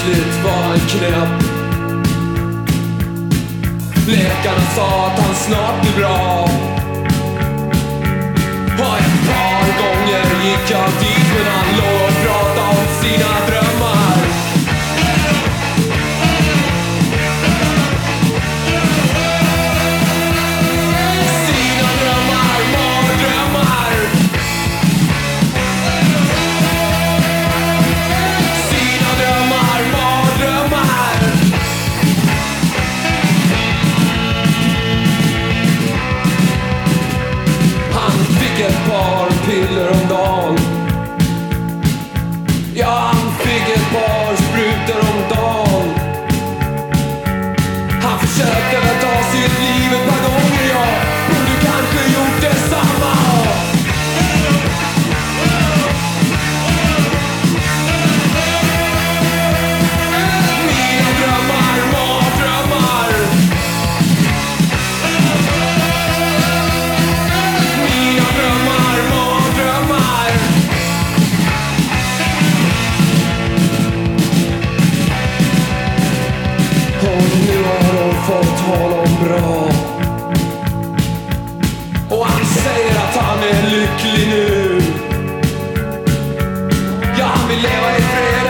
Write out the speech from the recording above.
Plötsligt var han knäpp. Läkarna sa att han snart blir bra. Och ett par gånger gick jag dit men han låg och pratade om sina Ett par piller om dagen. är lycklig nu. Ja, han vill leva i fred.